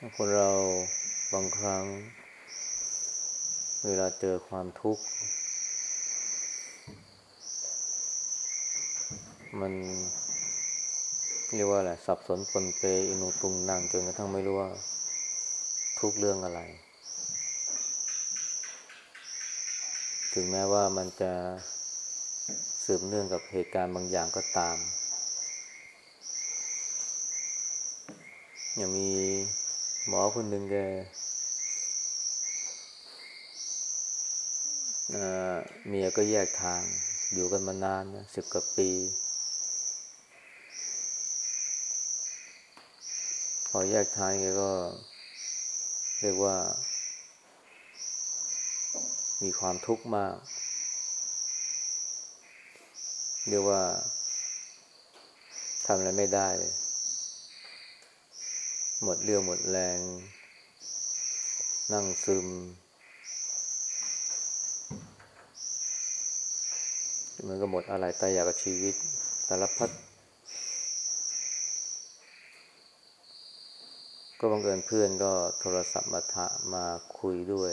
คนเราบางครั้ง เวลาเจอความทุกข์ มันเรียกว่าอะไรสับสนปนเปอินุตุงนั่งจนกระทั่งไม่รู้ว่า ทุกเรื่องอะไร ถึงแม้ว่ามันจะสืบเนื่องกับเหตุการณ์บางอย่างก็ตาม อย่างมี หมอคนหนึ่งแกเมียก็แยกทาง อยู่กันมานานนะสิบกว่าปี พอแยกทางแกก็ เรียกว่า มีความทุกข์มาก เรียกว่าทำอะไรไม่ได้เลย หมดเรี่ยวหมดแรง นั่งซึมเหมือนกับหมดอะไรตายอยากกับชีวิตสารพัดก็บังเอิญเพื่อนก็โทรศัพท์มาทะมาคุยด้วย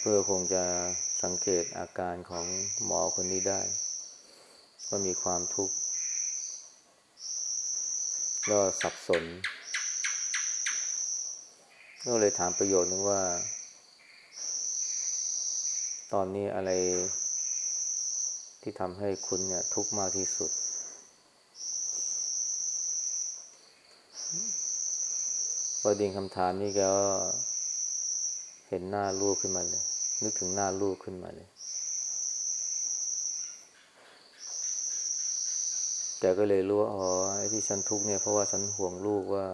เพื่อคงจะสังเกตอาการของหมอคนนี้ได้ ว่ามีความทุกข์ ก็สับสนก็เลยถามประโยชน์นึงว่า ตอนนี้อะไรที่ทำให้คุณเนี่ย ทุกข์มากที่สุดพอดิงคำถามนี้ก็เห็นหน้าลูกขึ้นมาเลย นึกถึงหน้าลูกขึ้นมาเลย แกก็เลยรู้ว่าอ๋อไอ้ที่ฉันทุกข์เนี่ยเพราะว่าฉันห่วงลูกว่า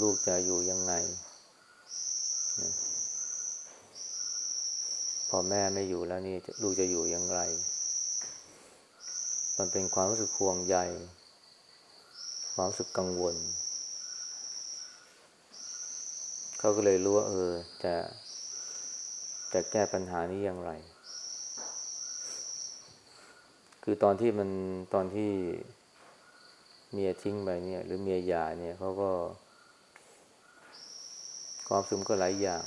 ลูกจะอยู่ยังไงพอแม่ไม่อยู่แล้วนี่ลูกจะอยู่อย่างไร มันเป็นความรู้สึกห่วงใยความรู้สึกกังวล เขาก็เลยรู้ว่าเออ จะจะแก้ปัญหานี้อย่างไร คือตอนที่มันตอนที่เมียทิ้งไปเนี่ย หรือเมียหย่าเนี่ยเขาก็ ความสุขก็หลายอย่าง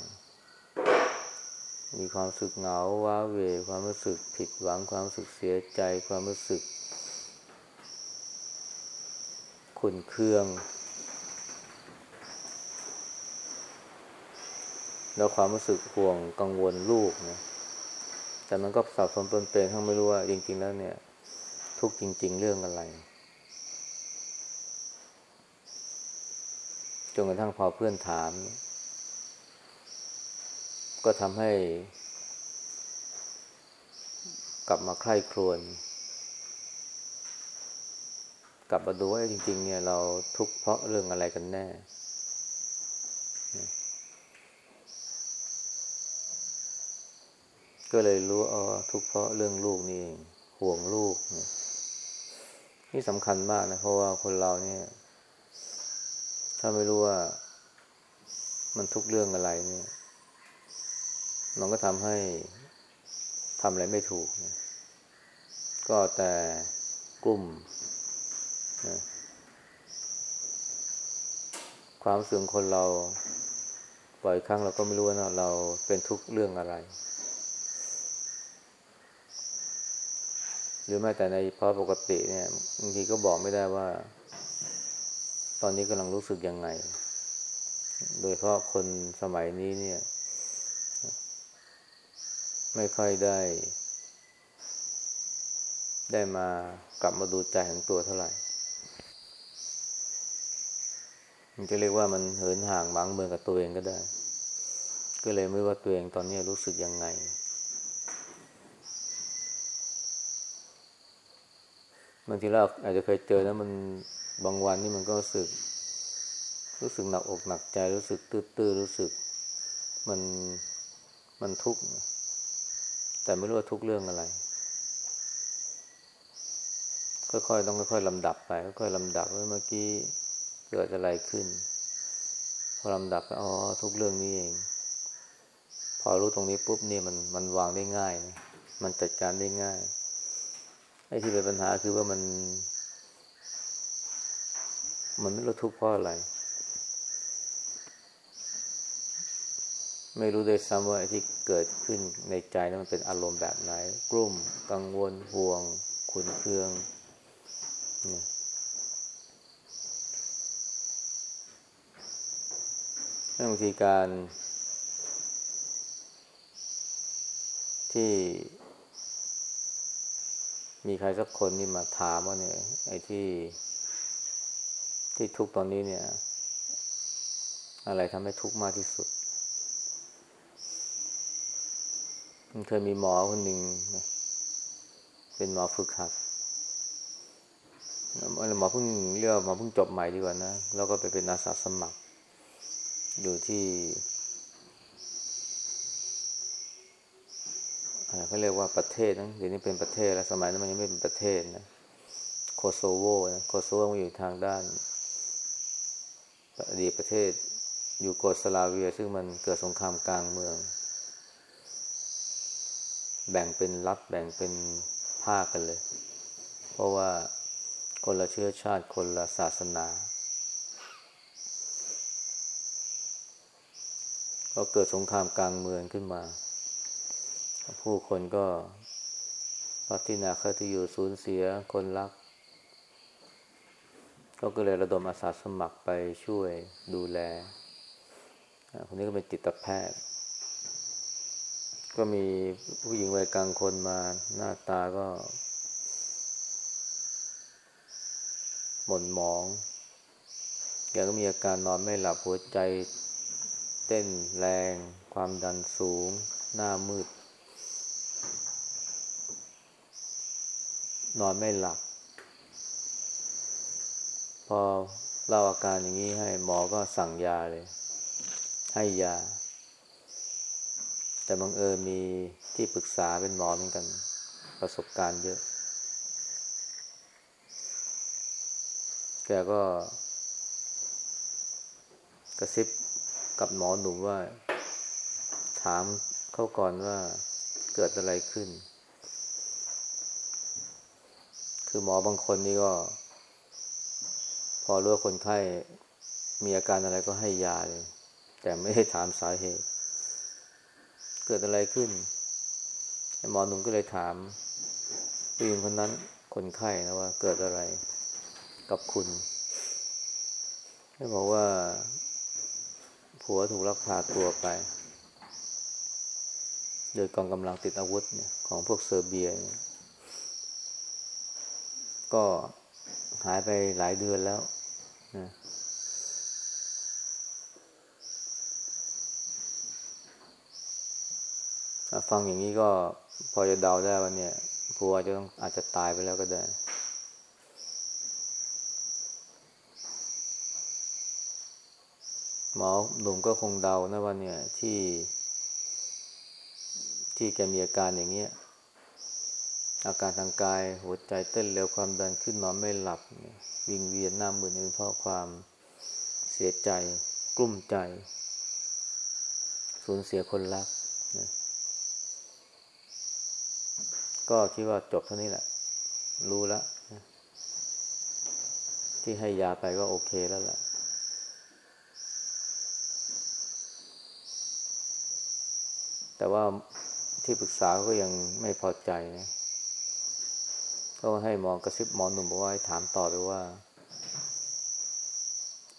มีความสึกเหงาว้าเวความรู้สึกผิดหวังความรู้สึกเสียใจ ความรู้สึกขุนเคือง แล้วความรู้สึกห่วงกังวลลูกนะแต่มันก็สับสนปนเปนทั้งไม่รู้ว่าจริงๆแล้วเนี่ย ทุกจริง ๆ เรื่องอะไรจนกระทั่งพอเพื่อนถาม ก็ทำให้ กลับมาใคร่ครวญกลับมาดูว่าจริง ๆ เนี่ยเราทุกข์เพราะเรื่องอะไรกันแน่ ก็เลยรู้อ๋อทุกข์เพราะเรื่องลูกนี่เองห่วงลูกเนี่ย นี่สำคัญมากนะ เพราะว่าคนเราเนี่ย ถ้าไม่รู้ว่ามันทุกเรื่องอะไรเนี่ย มันก็ทำให้ทำอะไรไม่ถูกนะก็แต่กุ้มนะความเสื่อมคนเราปล่อยครั้งเราก็ไม่รู้ว่าเราเป็นทุกเรื่องอะไร หรือแม้แต่ในภาวะปกติเนี่ยบางทีก็บอกไม่ได้ว่า ตอนนี้กำลังรู้สึกยังไง โดยเพราะคนสมัยนี้เนี่ย ไม่ค่อยได้ ได้มากลับมาดูใจของตัวเท่าไหร่มันจะเรียกว่ามันเหินห่างหมางเมืองกับตัวเองก็ได้ ก็เลยไม่ว่าตัวเองตอนนี้รู้สึกยังไง บางทีเราอาจจะเคยเจอแล้วมันบางวันนี่มันก็รู้สึก รู้สึกหนักอกหนักใจรู้สึกตื้อๆรู้สึก มันมันทุกข์แต่ไม่รู้ว่าทุกเรื่องอะไรค่อยๆต้องค่อยๆลำดับไปค่อยๆลำดับว่าเมื่อกี้เกิดอะไรขึ้น พอลำดับไปอ๋อทุกเรื่องนี้เอง พอรู้ตรงนี้ปุ๊บนี่มันมันวางได้ง่ายนะมันจัดการได้ง่าย ไอ้ที่เป็นปัญหาคือว่ามัน มันไม่รู้ทุกข์เพราะอะไร ไม่รู้ด้วยซ้ำว่าไอ้ที่เกิดขึ้นในใจนั้นมันเป็นอารมณ์แบบไหน กลุ่ม กังวล ห่วง ขุนเคืองนี่บางทีการที่ มีใครสักคนนี่มาถามว่าเนี่ย ไอ้ที่ ที่ทุกตอนนี้เนี่ย อะไรทำให้ทุกข์มากที่สุดมันเคยมีหมอคนหนึ่งเป็นหมอฝึกหัดหมอเพิ่งเรียกหมอเพิ่งจบใหม่ดีกว่านะ แล้วก็ไปเป็นอาสาสมัคร อยู่ที่ เขาเรียกว่าประเทศนะเดี๋ยวนี้เป็นประเทศแล้วสมัยนั้นมันยังไม่เป็นประเทศนะโคโซโวนะโคโซโวมันอยู่ทางด้านอดีตประเทศยูโกสลาเวีย ซึ่งมันเกิดสงครามกลางเมือง แบ่งเป็นรัฐแบ่งเป็นภาคกันเลย เพราะว่าคนละเชื้อชาติคนละศาสนา ก็เกิดสงครามกลางเมืองขึ้นมา ผู้คนก็พัฒนาคติอยู่สูญเสียคนรักก็เลยระดมอาสาสมัครไปช่วยดูแล คนนี้ก็เป็นจิตแพทย์ ก็มีผู้หญิงวัยกลางคนมาหน้าตาก็ หม่นหมองแกก็มีอาการนอนไม่หลับหัวใจ เต้นแรง ความดันสูง หน้ามืด นอนไม่หลับ พอเล่าอาการอย่างนี้ให้หมอก็สั่งยาเลย ให้ยา แต่บังเอิญมีที่ปรึกษาเป็นหมอเหมือนกัน ประสบการณ์เยอะ แกก็ กระซิบกับหมอหนุ่มว่า ถามเขาก่อนว่าเกิดอะไรขึ้น คือหมอบางคนนี่ก็ พอรู้ว่าคนไข้มีอาการอะไรก็ให้ยาเลย แต่ไม่ได้ถามสาเหตุ เกิดอะไรขึ้นหมอหนุ่มก็เลยถามผู้หญิงคนนั้นคนไข้นะว่า เกิดอะไรกับคุณให้บอกว่า ผัวถูกลักพาตัวไป โดยกองกำลังติดอาวุธเนี่ยของพวกเซอร์เบีย ก็หายไปหลายเดือนแล้วนะฟังอย่างนี้ก็พอจะเดาได้ว่าเนี่ยผัวจะต้องอาจจะตายไปแล้วก็ได้ หมอหนุ่มก็คงเดานะว่าเนี่ยที่ที่แกมีอาการอย่างเงี้ย อาการทางกายหัวใจเต้นเร็วความดันขึ้นนอนไม่หลับวิงเวียนหน้ามือเป็นเพราะความเสียใจ กลุ้มใจ สูญเสียคนรักนะก็คิดว่าจบเท่านี้แหละ รู้แล้วที่ให้ยาไปก็โอเคแล้วแหละแต่ว่าที่ปรึกษาก็ยังไม่พอใจนะ ก็ให้หมอกระซิบหมอหนุ่มบอกว่าให้ถามต่อไปว่า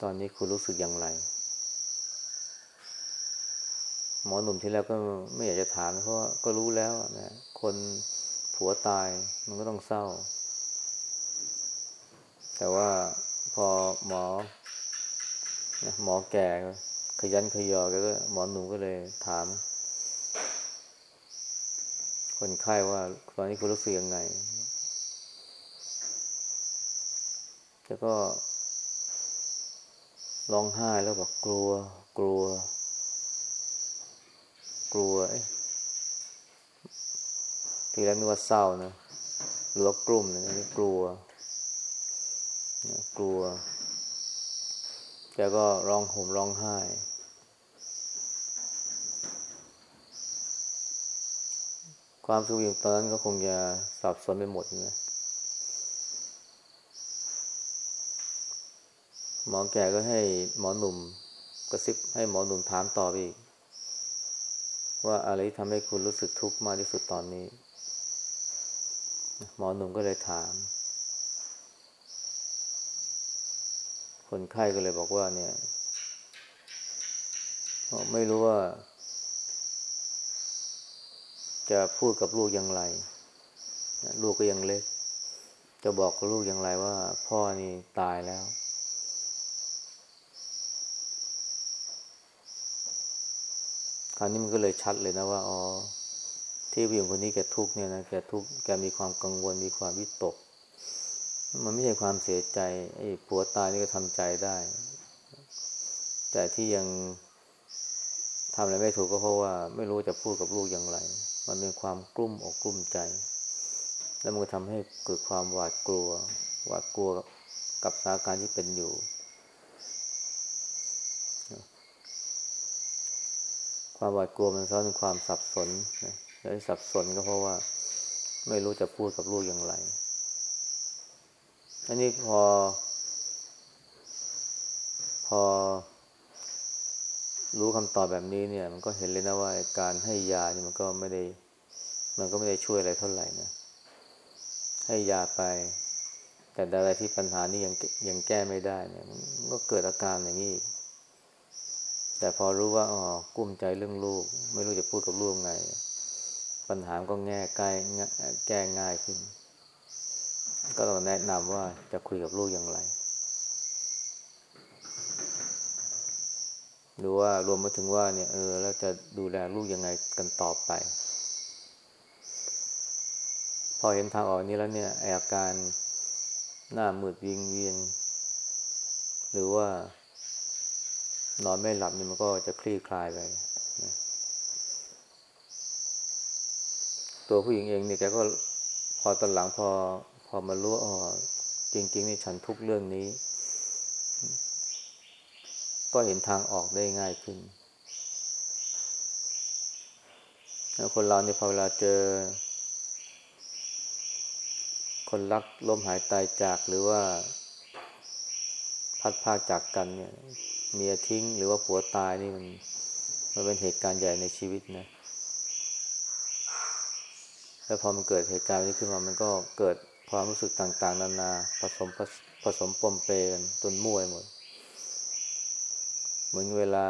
ตอนนี้คุณรู้สึกอย่างไร หมอหนุ่มที่แล้วก็ไม่อยากจะถามเพราะก็รู้แล้วนะคนผัวตายมันก็ต้องเศร้า แต่ว่าพอหมอหมอแก่ขยันขยอก็หมอหนุ่มก็เลยถาม คนไข้ว่าตอนนี้คุณรู้สึกยังไง แล้วก็ร้องไห้แล้วบอกกลัว กลัว กลัวทีแรกนึกว่าเศร้านะหรือว่ากลุ่มนะนี่กลัวกลัวแกก็ร้องห่มร้องไห้ ความสุขอย่ตอนนั้นก็คงจะสับสนไปหมดนะ หมอแก่ก็ให้หมอหนุ่มกระซิบให้หมอหนุ่มถามต่อไปอีก ว่าอะไรที่ทำให้คุณรู้สึกทุกข์มากที่สุดตอนนี้ หมอหนุ่มก็เลยถาม คนไข้ก็เลยบอกว่าเนี่ยไม่รู้ว่า จะพูดกับลูกอย่างไร ลูกก็ยังเล็ก จะบอกลูกอย่างไรว่า พ่อนี่ตายแล้ว คราวนี้มันก็เลยชัดเลยนะว่าอ๋อที่ผู้หญิงคนนี้แกทุกเนี่ยนะแกทุกแกมีความกังวลมีความวิตก มันไม่ใช่ความเสียใจไอ้ผัวตายนี่ก็ทำใจได้ แต่ที่ยังทำอะไรไม่ถูกก็เพราะว่า ไม่รู้จะพูดกับลูกอย่างไร มันเป็นความกลุ้มอกกลุ้มใจ แล้วมันก็ทำให้เกิดความหวาดกลัว หวาดกลัวกับสถานการณ์ที่เป็นอยู่ ความหวาดกลัวมันซ้อนความสับสนนะและสับสนก็เพราะว่า ไม่รู้จะพูดกับลูกอย่างไร อันนี้พอ พอ รู้คำตอบแบบนี้เนี่ย มันก็เห็นเลยนะว่าการให้ยานี่มันก็ไม่ได้ มันก็ไม่ได้ช่วยอะไรเท่าไหร่นะให้ยาไป แต่อะไรที่ปัญหานี้ยังยังแก้ไม่ได้เนี่ย มันก็เกิดอาการอย่างนี้ แต่พอรู้ว่าอ๋อกุ้มใจเรื่องลูก ไม่รู้จะพูดกับลูกไง ปัญหาก็แง่ใกล้แก้ง่ายขึ้น ก็ต้องแนะนำว่าจะคุยกับลูกอย่างไรหรือว่ารวมมาถึงว่าเนี่ยเออแล้วจะดูแลลูกยังไงกันต่อไป พอเห็นทางออกนี้แล้วเนี่ยอาการหน้ามืดวิงเวียน หรือว่า นอนไม่หลับนี่มันก็จะคลี่คลายไปนะตัวผู้หญิงเองเนี่ยแกก็พอตอนหลังพอพอมารู้อ๋อจริง ๆ นี่ฉันทุกเรื่องนี้ ก็เห็นทางออกได้ง่ายขึ้นแล้วคนเราเนี่ยพอเวลาเจอ คนรักล้มหายตายจากหรือว่า พัดพาจากกันเนี่ย เมียทิ้ง หรือว่าผัวตายนี่มันมันเป็นเหตุการณ์ใหญ่ในชีวิตนะ แล้วพอมันเกิดเหตุการณ์นี้ขึ้นมามันก็เกิดความรู้สึกต่าง ๆ นานาผสมผสมปมเปกันจนมั่วหมด เหมือนเวลา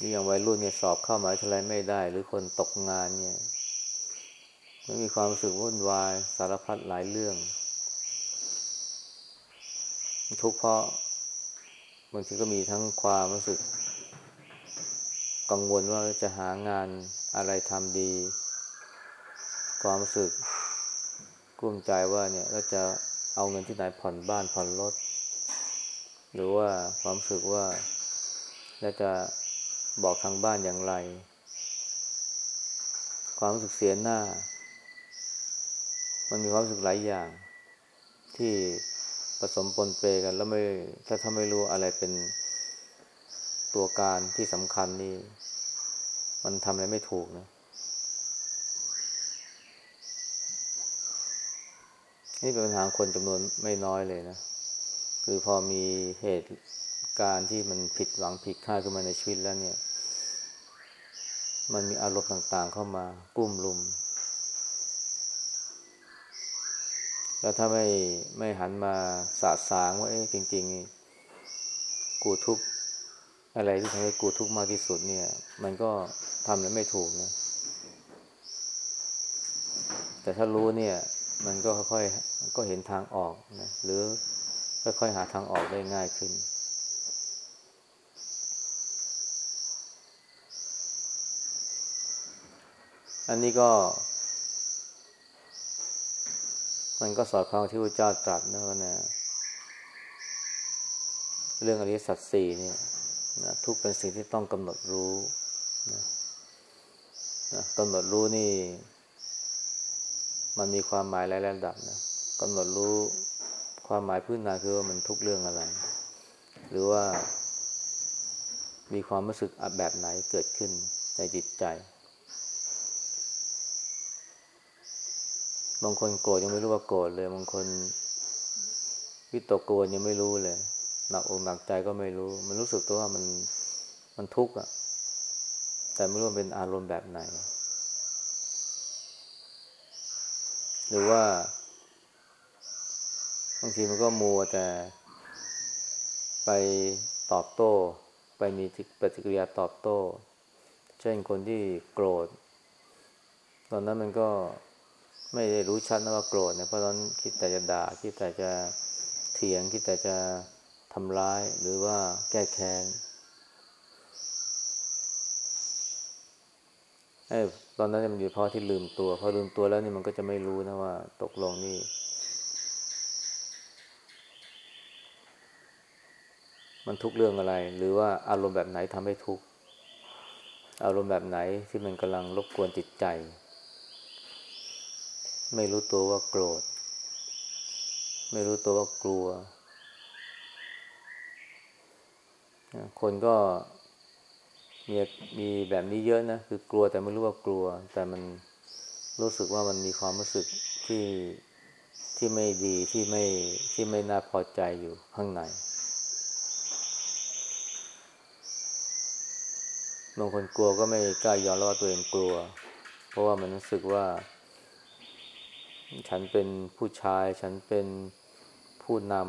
นี่อย่างวัยรุ่นเนี่ยสอบเข้ามหาวิทยาลัยไม่ได้ หรือคนตกงานเนี่ยมันมีความรู้สึกวุ่นวายสารพัดหลายเรื่อง ทุกข์เพราะบางทีก็มีทั้งความรู้สึก กังวลว่าจะหางานอะไรทำดี ความรู้สึกกลุ้มใจว่าเนี่ยเราจะเอาเงินที่ไหนผ่อนบ้านผ่อนรถ หรือว่าความรู้สึกว่าเราจะบอกทางบ้านอย่างไร ความรู้สึกเสียหน้า มันมีความรู้สึกหลายอย่างที่ ผสมปนเปกัน แล้วไม่ถ้าถ้าไม่รู้อะไรเป็นตัวการที่สำคัญนี่ มันทำอะไรไม่ถูกนะ นี่เป็นปัญหาคนจำนวนไม่น้อยเลยนะ คือพอมีเหตุการณ์ที่มันผิดหวังผิดคาดขึ้นมาในชีวิตแล้วเนี่ย มันมีอารมณ์ต่างๆเข้ามากุ้มลุม แล้วถ้าไม่ไม่หันมาสาสางว่าเอ๊ะจริง ๆ กูทุกอะไรที่ทำให้กูทุกมากที่สุดเนี่ย มันก็ทำแล้วไม่ถูกนะ แต่ถ้ารู้เนี่ย มันก็ค่อยๆก็เห็นทางออกนะหรือค่อยๆหาทางออกได้ง่ายขึ้น อันนี้ก็ มันก็สอดคล้องที่พระเจ้าตรัสนะว่านี่ยเรื่องอริยสัจสี่เนี่ยนะทุกเป็นสิ่งที่ต้องกำหนดรู้นะนะกำหนดรู้นี่ มันมีความหมายหลายระดับนะกำหนดรู้ความหมายพื้นฐานคือว่ามันทุกเรื่องอะไร หรือว่ามีความรู้สึกแบบไหนเกิดขึ้นในจิตใจ บางคนโกรธยังไม่รู้ว่าโกรธเลย บางคนวิตกกังวลยังไม่รู้เลย หนักอกหนักใจก็ไม่รู้ มันรู้สึกตัวว่ามันมันทุกข์อะ แต่ไม่รู้เป็นอารมณ์แบบไหน หรือว่าบางทีมันก็มัวแต่ ไปตอบโต้ ไปมีปฏิกิริยาตอบโต้ เช่นคนที่โกรธ ตอนนั้นมันก็ ไม่ได้รู้ชัดนะว่าโกรธเนี่ยเพราะตอนคิดแต่จะด่าคิดแต่จะเถียงคิดแต่จะทำร้ายหรือว่าแก้แค้นไอ้ตอนนั้นมันอยู่เพราะที่ลืมตัวพอลืมตัวแล้วนี่มันก็จะไม่รู้นะว่า ตกลงนี่ มันทุกเรื่องอะไร หรือว่าอารมณ์แบบไหนทำให้ทุกอารมณ์แบบไหนที่มันกำลังรบกวนจิตใจ ไม่รู้ตัวว่าโกรธ ไม่รู้ตัวว่ากลัว คนก็มีมีแบบนี้เยอะนะ คือกลัวแต่ไม่รู้ว่ากลัว แต่มันรู้สึกว่ามันมีความรู้สึกที่ที่ไม่ดีที่ไม่ที่ไม่น่าพอใจอยู่ข้างในบางคนกลัวก็ไม่กล้ายอมรับว่าตัวเองกลัว เพราะว่ามันรู้สึกว่า ฉันเป็นผู้ชาย ฉันเป็นผู้นำ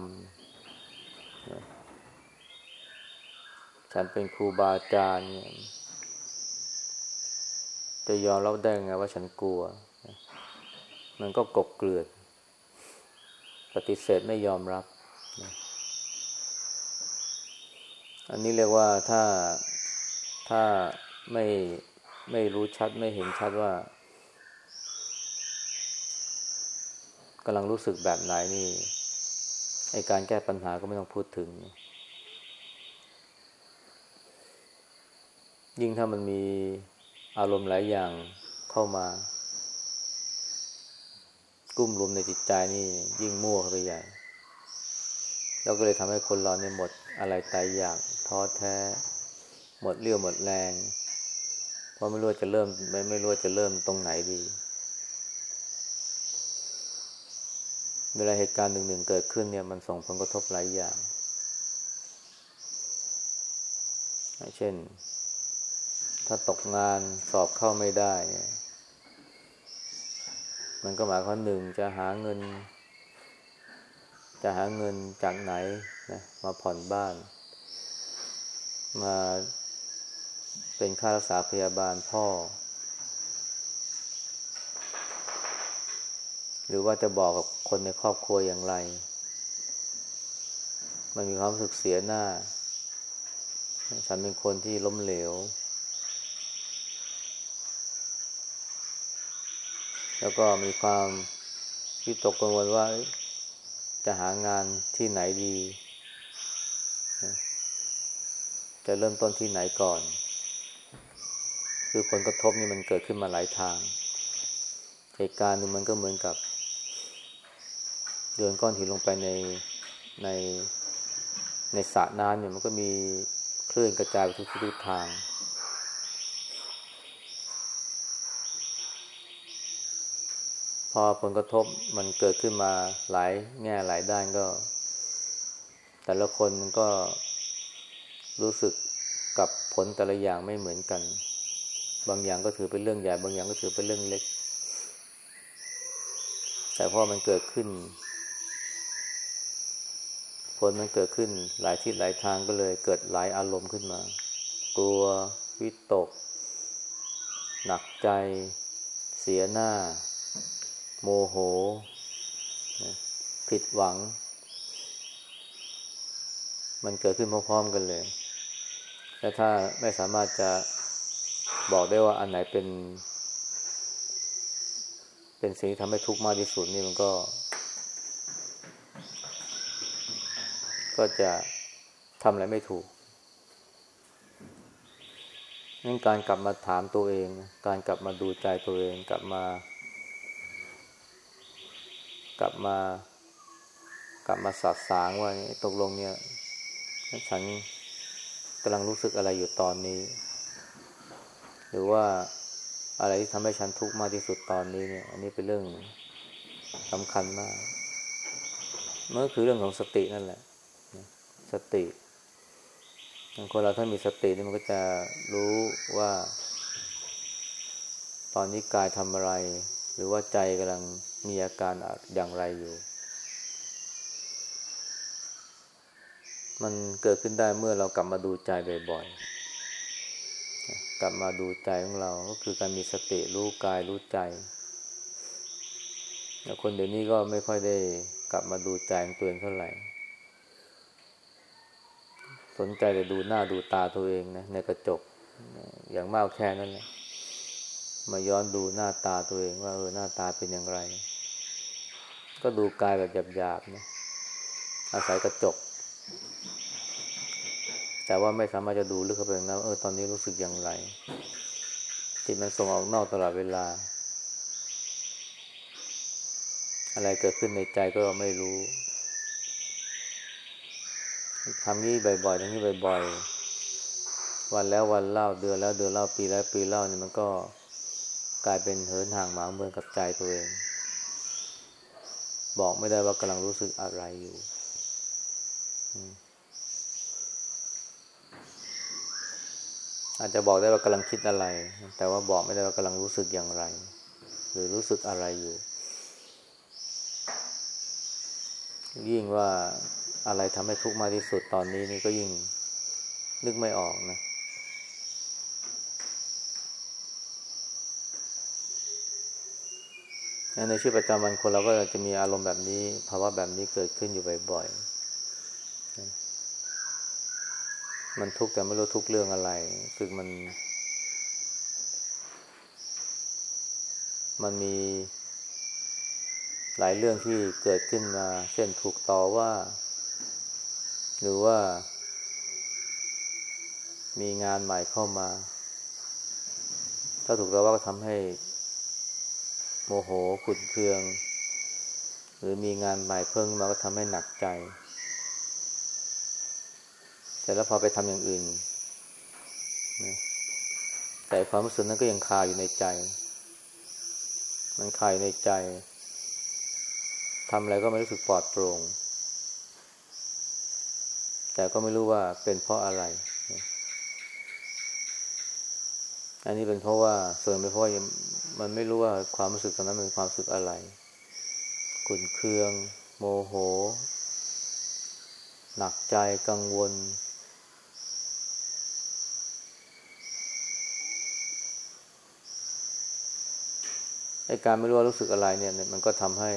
ฉันเป็นครูบาอาจารย์จะยอมรับได้ไงว่าฉันกลัว มันก็กบเกลือดปฏิเสธไม่ยอมรับ อันนี้เรียกว่าถ้าถ้าไม่ไม่รู้ชัดไม่เห็นชัดว่า กำลังรู้สึกแบบไหนนี่ไอการแก้ปัญหาก็ไม่ต้องพูดถึง ยิ่งถ้ามันมีอารมณ์หลายอย่างเข้ามา กุ้มรุมในจิตใจนี่ ยิ่งมั่วเข้าไปใหญ่แล้วก็เลยทำให้คนเราเนี่ยหมดอะไรตายอยากท้อแท้ หมดเรี่ยวหมดแรง เพราะไม่รู้จะเริ่มไม่ไม่รู้จะเริ่มตรงไหนดี เวลาเหตุการณ์หนึ่งหนึ่งเกิดขึ้นเนี่ยมันส่งผลกระทบหลายอย่าง เช่น ถ้าตกงานสอบเข้าไม่ได้ มันก็หมายความหนึ่งจะหาเงิน จะหาเงินจากไหนนะมาผ่อนบ้าน มาเป็นค่ารักษาพยาบาลพ่อ หรือว่าจะบอกกับคนในครอบครัวอย่างไร มันมีความรู้สึกเสียหน้า ฉันเป็นคนที่ล้มเหลว แล้วก็มีความที่ตกกังวลว่าจะหางานที่ไหนดี จะเริ่มต้นที่ไหนก่อน คือผลกระทบนี่มันเกิดขึ้นมาหลายทาง เหตุการณ์นึงมันก็เหมือนกับ เดินก้อนหินลงไปในในในสระน้ำเนี่ยมันก็มีคลื่นกระจายไปทุกทิศทาง พอผลกระทบมันเกิดขึ้นมาหลายแง่หลายด้านก็ แต่ละคนมันก็รู้สึกกับผลแต่ละอย่างไม่เหมือนกัน บางอย่างก็ถือเป็นเรื่องใหญ่ บางอย่างก็ถือเป็นเรื่องเล็ก แต่พอมันเกิดขึ้น ผลมันเกิดขึ้นหลายที่หลายทางก็เลยเกิดหลายอารมณ์ขึ้นมา กลัววิตก หนักใจ เสียหน้า โมโห ผิดหวัง มันเกิดขึ้นพร้อมๆกันเลย และถ้าไม่สามารถจะบอกได้ว่าอันไหนเป็น เป็นสิ่งที่ทำให้ทุกข์มากที่สุดนี่มันก็ ก็จะทำอะไรไม่ถูกงั้นการกลับมาถามตัวเอง การกลับมาดูใจตัวเอง กลับมา กลับมา กลับมาสัสางว่าตกลงเนี่ยฉันกำลังรู้สึกอะไรอยู่ตอนนี้ หรือว่าอะไรที่ทำให้ฉันทุกข์มากที่สุดตอนนี้เนี่ย อันนี้เป็นเรื่องสำคัญมากมันก็คือเรื่องของสตินั่นแหละ สติคนเราถ้ามีสตินี่มันก็จะรู้ว่า ตอนนี้กายทำอะไร หรือว่าใจกำลังมีอาการอย่างไรอยู่ มันเกิดขึ้นได้เมื่อเรากลับมาดูใจบ่อยๆ กลับมาดูใจของเรา ก็คือการมีสติรู้กายรู้ใจแต่คนเดี๋ยวนี้ก็ไม่ค่อยได้กลับมาดูใจของตัวเองเท่าไหร่ สนใจแต่ดูหน้าดูตาตัวเองนะในกระจก อย่างมากแค่นั้นแหละมาย้อนดูหน้าตาตัวเองว่าเออหน้าตาเป็นอย่างไร ก็ดูกายแบบหยาบๆนะอาศัยกระจก แต่ว่าไม่สามารถจะดูลึกเข้าไปนะเออตอนนี้รู้สึกอย่างไรจิตมันส่งออกนอกตลอดเวลา อะไรเกิดขึ้นในใจก็ไม่รู้ ทำนี้บ่อยๆทำนี้บ่อย ๆ วันแล้ววันเล่าเดือนแล้วเดือนเล่าปีแล้วปีเล่านี่มันก็กลายเป็นเหินห่างหมาเมืองกับใจตัวเอง บอกไม่ได้ว่ากำลังรู้สึกอะไรอยู่อาจจะบอกได้ว่ากำลังคิดอะไร แต่ว่าบอกไม่ได้ว่ากำลังรู้สึกอย่างไร หรือรู้สึกอะไรอยู่ ยิ่งว่า อะไรทำให้ทุกข์มากที่สุดตอนนี้นี่ก็ยิ่งนึกไม่ออกนะ ในชีวิตประจำวันคนเราก็จะมีอารมณ์แบบนี้ ภาวะแบบนี้เกิดขึ้นอยู่บ่อยๆ มันทุกข์แต่ไม่รู้ทุกเรื่องอะไร คือมัน มันมีหลายเรื่องที่เกิดขึ้นมา เช่นถูกต่อว่า หรือว่า มีงานใหม่เข้ามา ถ้าถูกต่อว่าก็ทำให้ โมโหขุดเคือง หรือมีงานใหม่เพิ่งมาก็ทำให้หนักใจ แต่แล้วพอไปทำอย่างอื่นแต่ความรู้สึกนั้นก็ยังคาอยู่ในใจ มันคาอยู่ในใจทำอะไรก็ไม่รู้สึกปลอดโปร่ง แต่ก็ไม่รู้ว่าเป็นเพราะอะไร อันนี้เป็นเพราะว่าส่วนเป็นเพราะมันไม่รู้ว่าความรู้สึกตอนนั้นเป็นความรู้สึกอะไรขุนเคือง โมโห หนักใจกังวล ไอการไม่รู้ว่ารู้สึกอะไรเนี่ย มันก็ทำให้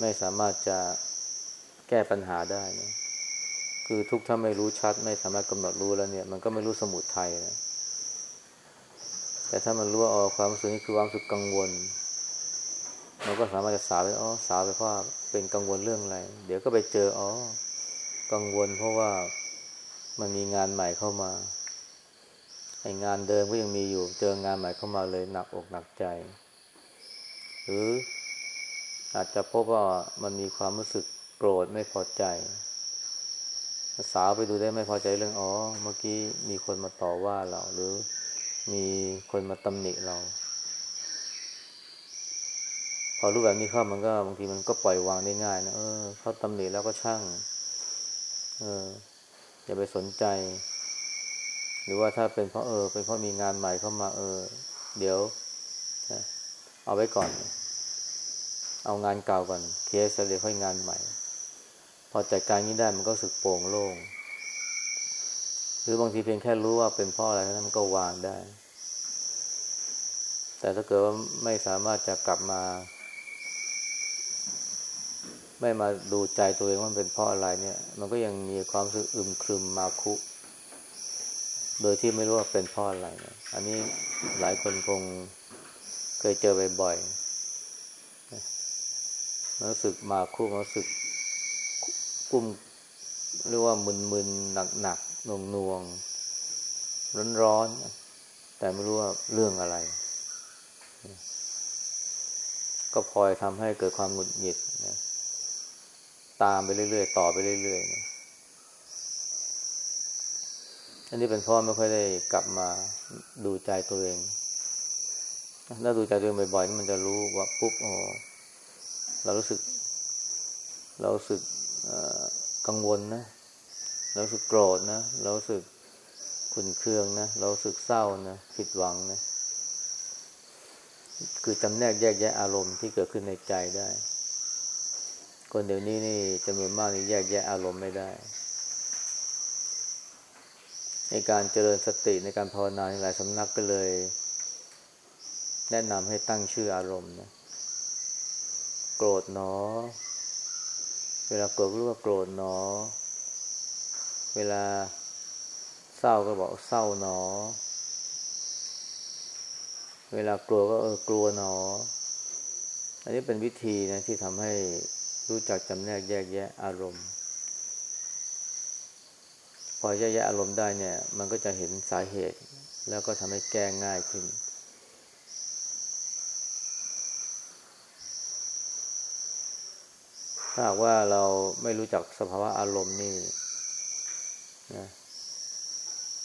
ไม่สามารถจะแก้ปัญหาได้นะ คือทุกถ้าไม่รู้ชัด ไม่สามารถกำหนดรู้แล้วเนี่ย มันก็ไม่รู้สมุดไทยนะแต่ถ้ามันรู้ว่าอ๋อความรู้สึกนี้คือความรู้สึกกังวลมันก็สามารถจะสาวไปอ๋อสาวไปว่าเป็นกังวลเรื่องอะไร เดี๋ยวก็ไปเจออ๋อกังวล เพราะว่ามันมีงานใหม่เข้ามาไองานเดิมก็ยังมีอยู่ เจองานใหม่เข้ามาเลยหนักอกหนักใจ หรืออาจจะพบว่ามันมีความรู้สึกโกรธไม่พอใจ สาวไปดูได้ไม่พอใจเรื่องอ๋อ เมื่อกี้มีคนมาต่อว่าเราหรือมีคนมาตำหนิเรา พอรู้แบบนี้เข้ามันก็บางทีมันก็ปล่อยวางได้ง่ายนะเออเขาตำหนิแล้วก็ช่าง เออ อย่าไปสนใจ หรือว่าถ้าเป็นเพราะเออ เป็นเพราะมีงานใหม่เข้ามา เออ เดี๋ยวเอาไว้ก่อน เอางานเก่าก่อนเคลียร์เสร็จค่อยงานใหม่ พอจัดการนี้ได้มันก็สึกโปร่งโล่ง หรือบางทีเพียงแค่รู้ว่าเป็นเพราะอะไรนั้นมันก็วางได้ แต่ถ้าเกิดว่าไม่สามารถจะกลับมา ไม่มาดูใจตัวเองว่าเป็นเพราะอะไรเนี่ย มันก็ยังมีความรู้สึกอึมครึมมาคุ โดยที่ไม่รู้ว่าเป็นเพราะอะไรนะอันนี้หลายคนคงเคยเจอบ่อยๆรู้สึกมาคุรู้สึก กุ้มเรียกว่ามึนๆหนักๆน่วงน่วงร้อนร้อนแต่ไม่รู้ว่าเรื่องอะไร ก็พลอยทำให้เกิดความหงุดหงิดนะตามไปเรื่อยๆ ต่อไปเรื่อยๆนะอันนี้เป็นเพราะไม่ค่อยได้กลับมาดูใจตัวเองถ้าดูใจตัวเองบ่อยๆมันจะรู้ว่าปุ๊บอ๋อเรารู้สึก เรารู้สึก กังวลนะเราสึกโกรธนะเราสึกขุนเคืองนะเราสึกเศร้านะผิดหวังนะ คือจำแนกแยกแยะอารมณ์ที่เกิดขึ้นในใจได้ คนเดี๋ยวนี้นี่จำนวนมากนี่แยกแยะอารมณ์ไม่ได้ ในการเจริญสติในการภาวนาหลายสำนักก็เลย แนะนำให้ตั้งชื่ออารมณ์นะโกรธหนอ เวลาโกรธรู้ว่าโกรธหนอ เวลาเศร้าก็บอกเศร้าหนอ เวลากลัวก็เออกลัวหนอ อันนี้เป็นวิธีนะที่ทำให้รู้จักจำแนกแยกแยะอารมณ์ พอแยกแยะอารมณ์ได้เนี่ย มันก็จะเห็นสาเหตุ แล้วก็ทำให้แก้ง่ายขึ้น ถ้าหากว่าเราไม่รู้จักสภาวะอารมณ์นี่นะ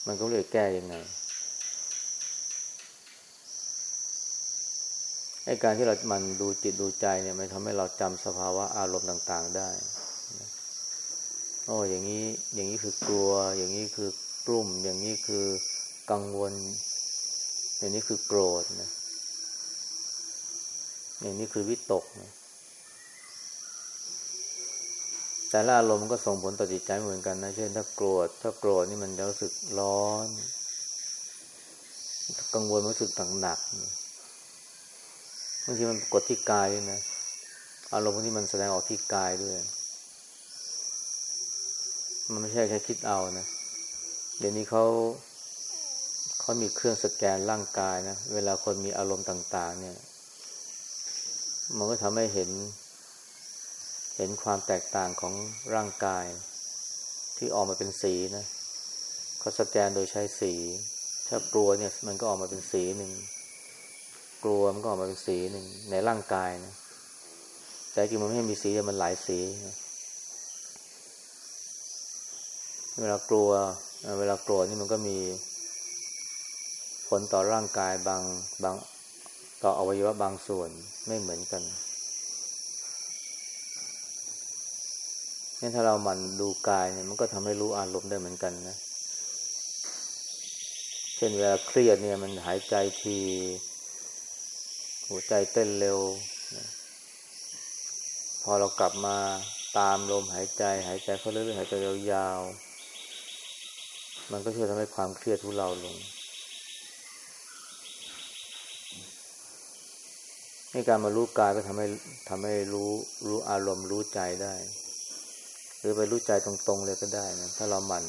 มันก็เลยแก้ยังไงไอ้การที่เรามันดูจิตดูใจเนี่ยมันทำให้เราจำสภาวะอารมณ์ต่าง ๆได้นะโอ้อย่างนี้ อย่างนี้คือกลัว อย่างนี้คือกลุ่ม อย่างนี้คือกังวล อย่างนี้คือโกรธนะ อย่างนี้คือวิตกนะ แต่ละอารมณ์ก็ส่งผลต่อจิตใจเหมือนกันนะ เช่นถ้าโกรธ ถ้าโกรธนี่มันจะรู้สึกร้อน กังวลรู้สึกต่างหนักบางทีมันกดที่กายด้วยนะ อารมณ์พวกนี้มันแสดงออกที่กายด้วย มันไม่ใช่แค่คิดเอานะ เดี๋ยวนี้เขาเขามีเครื่องสแกนร่างกายนะ เวลาคนมีอารมณ์ต่าง ๆ เนี่ย มันก็ทำให้เห็น เห็นความแตกต่างของร่างกาย ที่ออกมาเป็นสีนะเขาสแกนโดยใช้สี ถ้ากลัวเนี่ยมันก็ออกมาเป็นสีหนึ่งกลัวมันก็ออกมาเป็นสีหนึ่งในร่างกายนะแต่จริงมันไม่มีสีมันหลายสีนะเวลากลัว เวลากลัวนี่มันก็มี ผลต่อร่างกายบางบางต่ออวัยวะบางส่วนไม่เหมือนกัน นี่ถ้าเราหมั่นดูกายเนี่ยมันก็ทำให้รู้อารมณ์ได้เหมือนกันนะเช่นเวลาเครียดเนี่ยมันหายใจทีหัวใจเต้นเร็ว พอเรากลับมาตามลมหายใจ หายใจเขาเรื่อยๆหายใจยาวๆมันก็ช่วยทำให้ความเครียดทุเลาลงในการมารู้กายก็ทำให้ทำให้รู้รู้อารมณ์รู้ใจได้ รือไปรู้ใจตรงๆเลยก็ได้นะถ้าเราหมั่น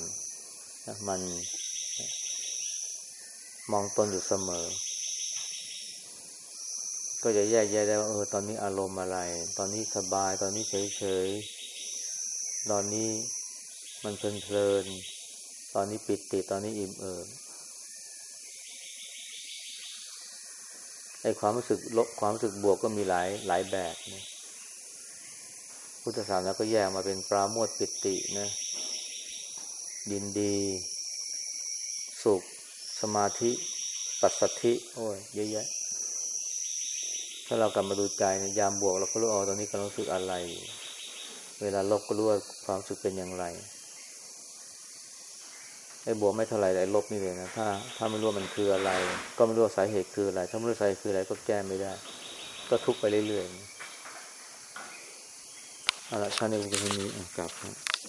มันมองตนอยู่เสมอ ก็จะแยกแยะได้ว่าเออตอนนี้อารมณ์อะไร ตอนนี้สบาย ตอนนี้เฉยๆ ตอนนี้มันเพลินๆตอนนี้ปิติตอนนี้อิ่มเอิบไอความรู้สึกลบความรู้สึกบวกก็มีหลายหลายแบบนะ พุทธศาสนาก็แยกมาเป็นปราโมทปิตินะยินดี สุข สมาธิ ปัสสัทธิ โอ้ยเยอะแยะ ถ้าเรากลับมาดูใจในยามบวกเราก็รู้อ๋อตอนนี้กำลังรู้สึกอะไร เวลาลบก็รู้ว่าความรู้สึกเป็นอย่างไรไอ้บวกไม่เท่าไหร่ไอ้ลบนี่เลยนะถ้าถ้าไม่รู้มันคืออะไร ก็ไม่รู้สาเหตุคืออะไร ถ้าไม่รู้สาเหตุคืออะไรก็แก้ไม่ได้ ก็ทุกข์ไปเรื่อยๆ เอาละชาแนี้คงจะมีกลับ